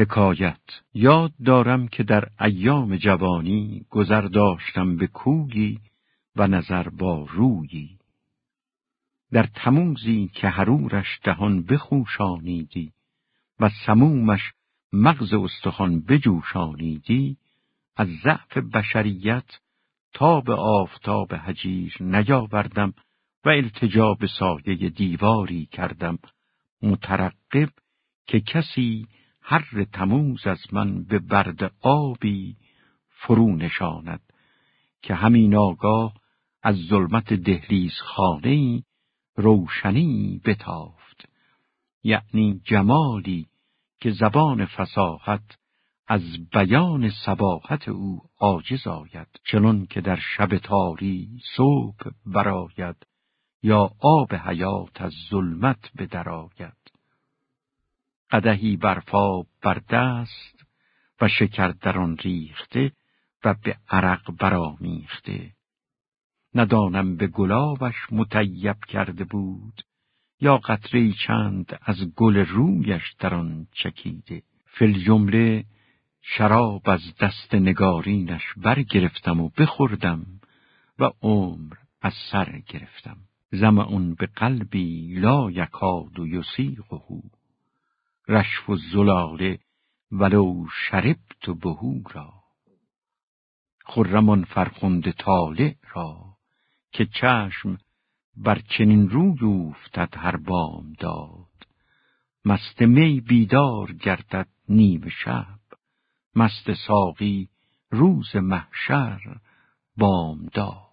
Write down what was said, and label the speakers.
Speaker 1: حکایت. یاد دارم که در ایام جوانی گذر داشتم به کویی و نظر با رویی. در تموزی که حرورش دهان بخوشانیدی و سمومش مغز استخوان بجوشانیدی از ضعف بشریت تا به آفتاب حجیر نیاوردم و التجا به سایه دیواری کردم مترقب که کسی هر تموز از من به برد آبی فرو نشاند که همین آگاه از ظلمت دهلیز خانه روشنی بتافت. یعنی جمالی که زبان فساحت از بیان سباحت او عاجز آید. چنان که در شب تاری صبح براید یا آب حیات از ظلمت بدرآید قدهی برفاب بر دست و شکر در آن ریخته و به عرق برامیخته ندانم به گلابش متیب کرده بود یا قطره چند از گل رویش در آن چکیده. فل جمله شراب از دست نگارینش برگرفتم و بخوردم و عمر از سر گرفتم. اون به قلبی لا یکاد و یسیقه. رشف و زلاله ولو شربت بهورا خرمان فرخنده طالع را که چشم بر چنین روی افتد هر بام داد مست می بیدار گردد نیم شب مست ساقی روز محشر بام داد